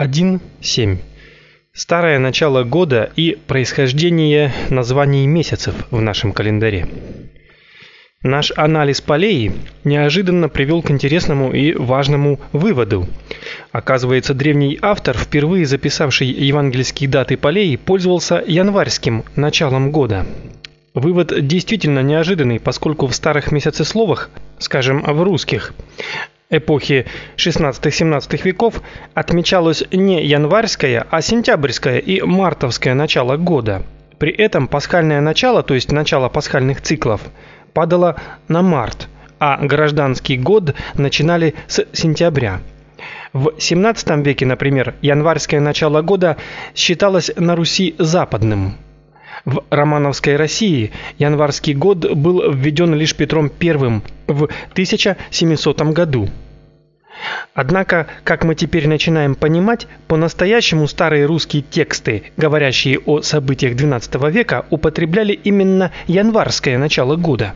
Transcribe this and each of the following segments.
1.7. Старое начало года и происхождение названий месяцев в нашем календаре. Наш анализ полей неожиданно привел к интересному и важному выводу. Оказывается, древний автор, впервые записавший евангельские даты полей, пользовался январским началом года. Вывод действительно неожиданный, поскольку в старых месяцесловах, скажем, в русских, эпохи 16-17 веков отмечалось не январское, а сентябрьское и мартовское начало года. При этом пасхальное начало, то есть начало пасхальных циклов, падало на март, а гражданский год начинали с сентября. В 17 веке, например, январское начало года считалось на Руси западным. В романовской России январский год был введен лишь Петром I в 1700 году. Однако, как мы теперь начинаем понимать, по-настоящему старые русские тексты, говорящие о событиях XII века, употребляли именно январское начало года.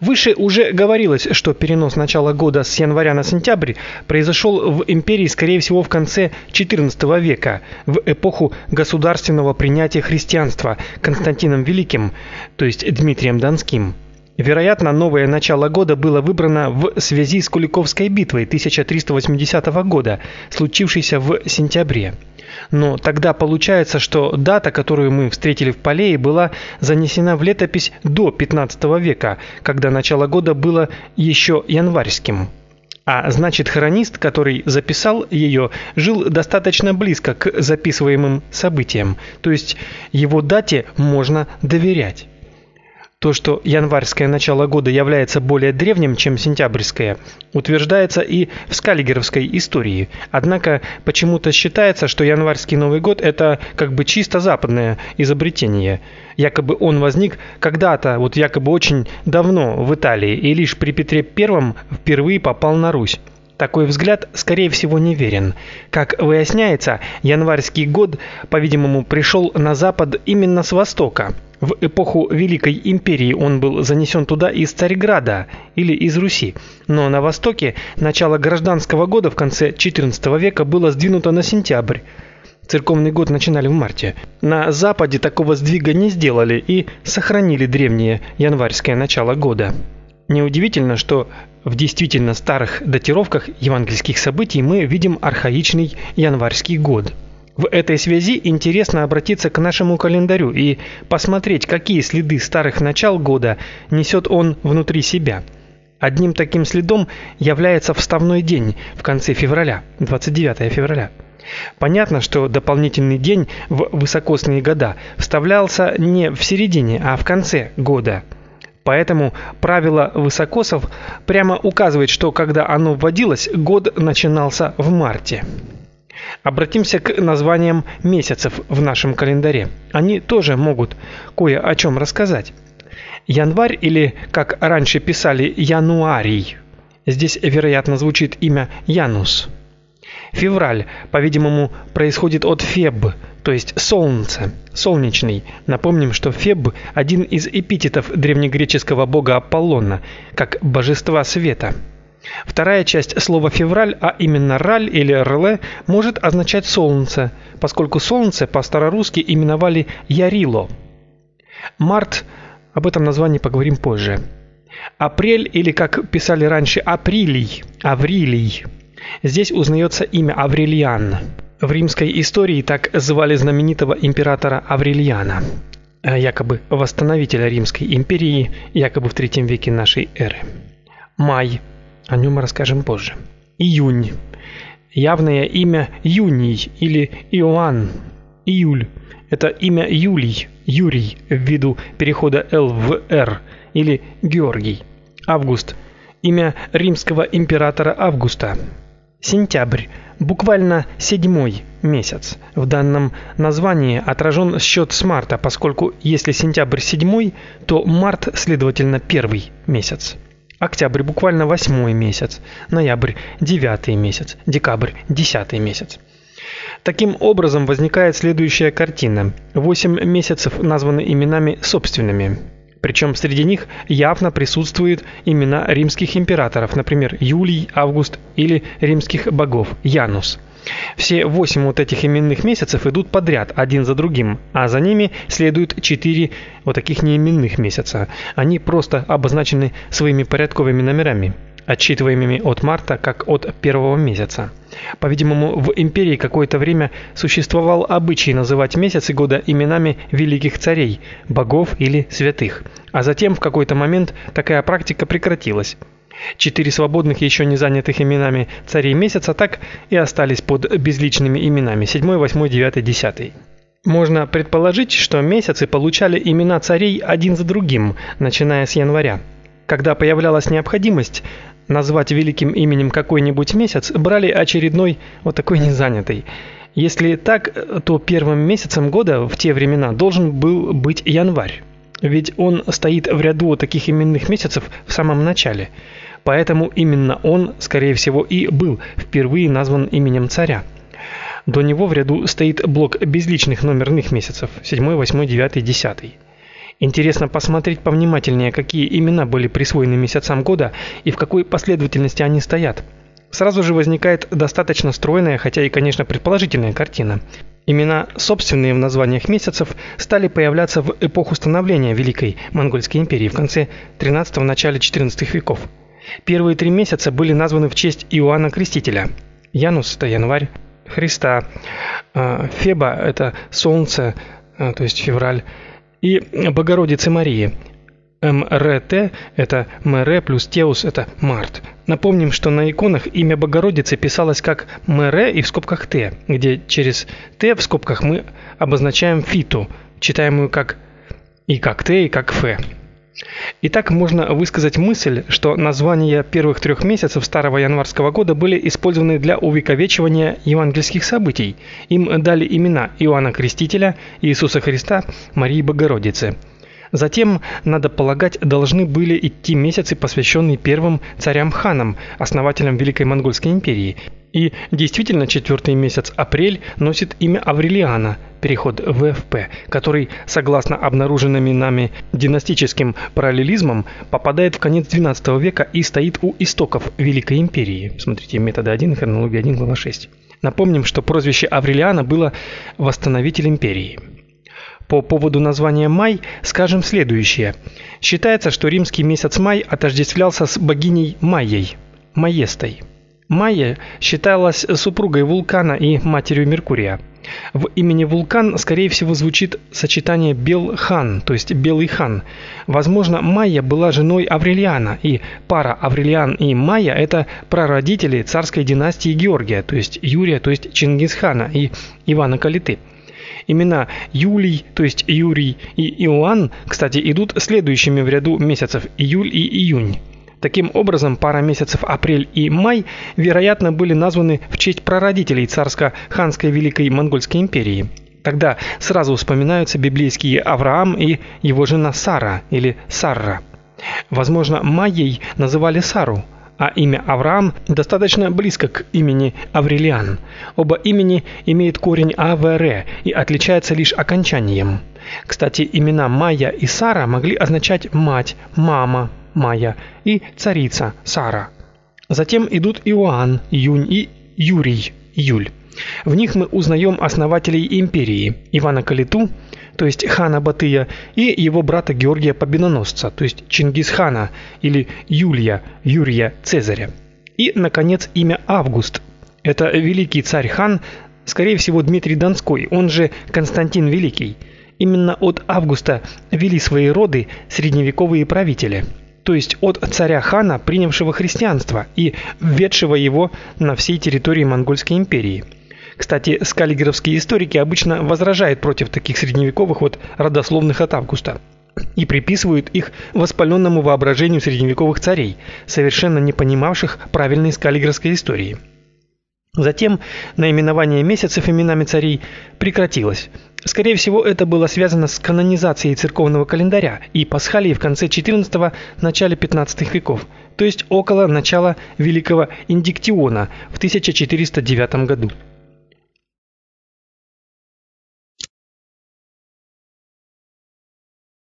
Выше уже говорилось, что перенос начала года с января на сентябрь произошел в империи, скорее всего, в конце XIV века, в эпоху государственного принятия христианства Константином Великим, то есть Дмитрием Донским. Вероятно, новое начало года было выбрано в связи с Куликовской битвой 1380 года, случившейся в сентябре. Но тогда получается, что дата, которую мы встретили в Палее, была занесена в летопись до 15 века, когда начало года было еще январским. А значит, хронист, который записал ее, жил достаточно близко к записываемым событиям, то есть его дате можно доверять. То, что январское начало года является более древним, чем сентябрьское, утверждается и в скаллигеровской истории. Однако почему-то считается, что январский Новый год это как бы чисто западное изобретение. Якобы он возник когда-то, вот якобы очень давно в Италии, и лишь при Петре I впервые попал на Русь. Такой взгляд, скорее всего, неверен. Как выясняется, январский год, по-видимому, пришел на запад именно с востока. В эпоху Великой империи он был занесен туда из Царьграда или из Руси. Но на востоке начало гражданского года в конце XIV века было сдвинуто на сентябрь. Церковный год начинали в марте. На западе такого сдвига не сделали и сохранили древнее январское начало года. Неудивительно, что в действительно старых датировках евангельских событий мы видим архаичный январский год. В этой связи интересно обратиться к нашему календарю и посмотреть, какие следы старых начал года несет он внутри себя. Одним таким следом является вставной день в конце февраля, 29 февраля. Понятно, что дополнительный день в высокосные года вставлялся не в середине, а в конце года – Поэтому правило высокосов прямо указывает, что когда оно вводилось, год начинался в марте. Обратимся к названиям месяцев в нашем календаре. Они тоже могут кое о чем рассказать. Январь или, как раньше писали, януарий. Здесь, вероятно, звучит имя Янус. Февраль, по-видимому, происходит от Феб, то есть солнце, солнечный. Напомним, что Феб один из эпитетов древнегреческого бога Аполлона, как божества света. Вторая часть слова февраль, а именно раль или рле, может означать солнце, поскольку солнце по-старорусски именовали ярило. Март об этом названии поговорим позже. Апрель или как писали раньше априлий, аврилий. Здесь узнается имя Аврелиан. В римской истории так звали знаменитого императора Аврелиана, э, якобы восстановителя Римской империи, якобы в третьем веке нашей эры. Май. О нем расскажем позже. Июнь. Явное имя Юний или Иоанн. Июль. Это имя Юлий, Юрий в виду перехода Л в Р или Георгий. Август. Имя римского императора Августа. Сентябрь буквально седьмой месяц. В данном названии отражен счет с марта, поскольку если сентябрь седьмой, то март, следовательно, первый месяц. Октябрь буквально восьмой месяц, ноябрь девятый месяц, декабрь десятый месяц. Таким образом возникает следующая картина. Восемь месяцев названы именами собственными. Причем среди них явно присутствуют имена римских императоров, например, Юлий, Август или римских богов Янус. Все восемь вот этих именных месяцев идут подряд, один за другим, а за ними следуют четыре вот таких неименных месяца. Они просто обозначены своими порядковыми номерами отсчитываемыми от марта как от первого месяца. По-видимому, в империи какое-то время существовал обычай называть месяцы года именами великих царей, богов или святых. А затем в какой-то момент такая практика прекратилась. Четыре свободных еще не занятых именами царей месяца так и остались под безличными именами: 7, 8, 9, 10. Можно предположить, что месяцы получали имена царей один за другим, начиная с января. Когда появлялась необходимость назвать великим именем какой-нибудь месяц, брали очередной вот такой незанятый. Если так, то первым месяцем года в те времена должен был быть январь. Ведь он стоит в ряду таких именных месяцев в самом начале. Поэтому именно он, скорее всего, и был впервые назван именем царя. До него в ряду стоит блок безличных номерных месяцев: 7, 8, 9, 10. Интересно посмотреть повнимательнее, какие имена были присвоены месяцам года и в какой последовательности они стоят. Сразу же возникает достаточно стройная, хотя и, конечно, предположительная картина. Имена, собственные в названиях месяцев, стали появляться в эпоху становления Великой Монгольской империи в конце 13 начале 14 веков. Первые три месяца были названы в честь Иоанна Крестителя. Янус это январь, Христа, а, Феба это солнце, а, то есть февраль, и Богородицы Марии. МРТ это Мэре плюс Теус это Март. Напомним, что на иконах имя Богородицы писалось как Мэре и в скобках Т, где через Т в скобках мы обозначаем Фиту, читаемую как и как Т, и как Ф. Итак, можно высказать мысль, что названия первых трех месяцев старого январского года были использованы для увековечивания евангельских событий. Им дали имена Иоанна Крестителя, Иисуса Христа, Марии Богородицы. Затем, надо полагать, должны были идти месяцы, посвященные первым царям-ханам, основателям Великой Монгольской империи. И действительно, четвертый месяц апрель носит имя Аврелиана, переход в ФП, который, согласно обнаруженным нами династическим параллелизмам, попадает в конец XII века и стоит у истоков Великой империи. Смотрите, методы 1, хронология 1, глава 6. Напомним, что прозвище Аврелиана было восстановитель империи. По поводу названия май скажем следующее. Считается, что римский месяц май отождествлялся с богиней Майей, Маестой. Майя считалась супругой Вулкана и матерью Меркурия. В имени Вулкан, скорее всего, звучит сочетание Бел-хан, то есть Белый хан. Возможно, Майя была женой Аврелиана, и пара Аврелиан и Майя это прародители царской династии Георгия, то есть Юрия, то есть Чингисхана и Ивана Калиты. Имена Юлий, то есть Юрий и Иоанн, кстати, идут следующими в ряду месяцев июль и июнь. Таким образом, пара месяцев апрель и май, вероятно, были названы в честь прародителей царско-ханской Великой Монгольской империи. Тогда сразу вспоминаются библейские Авраам и его жена Сара или Сарра. Возможно, Майей называли Сару, а имя Авраам достаточно близко к имени Аврелиан. Оба имени имеют корень АВР и отличаются лишь окончанием. Кстати, имена Майя и Сара могли означать мать, мама, Майя и царица Сара. Затем идут Иоанн, Юнь и Юрий, Юль. В них мы узнаем основателей империи: Ивана Калиту, то есть хана Батыя, и его брата Георгия Победоносца, то есть Чингисхана или Юлия, Юрия Цезаря. И наконец имя Август. Это великий царь-хан, скорее всего, Дмитрий Донской, он же Константин Великий. Именно от Августа вели свои роды средневековые правители то есть от царя-хана, принявшего христианство и введшего его на всей территории Монгольской империи. Кстати, скаллигеровские историки обычно возражают против таких средневековых вот родословных от Августа и приписывают их воспаленному воображению средневековых царей, совершенно не понимавших правильной скаллигеровской истории. Затем наименование месяцев именами царей прекратилось. Скорее всего, это было связано с канонизацией церковного календаря и пасхалией в конце XIV – начале XV веков, то есть около начала Великого Индиктиона в 1409 году.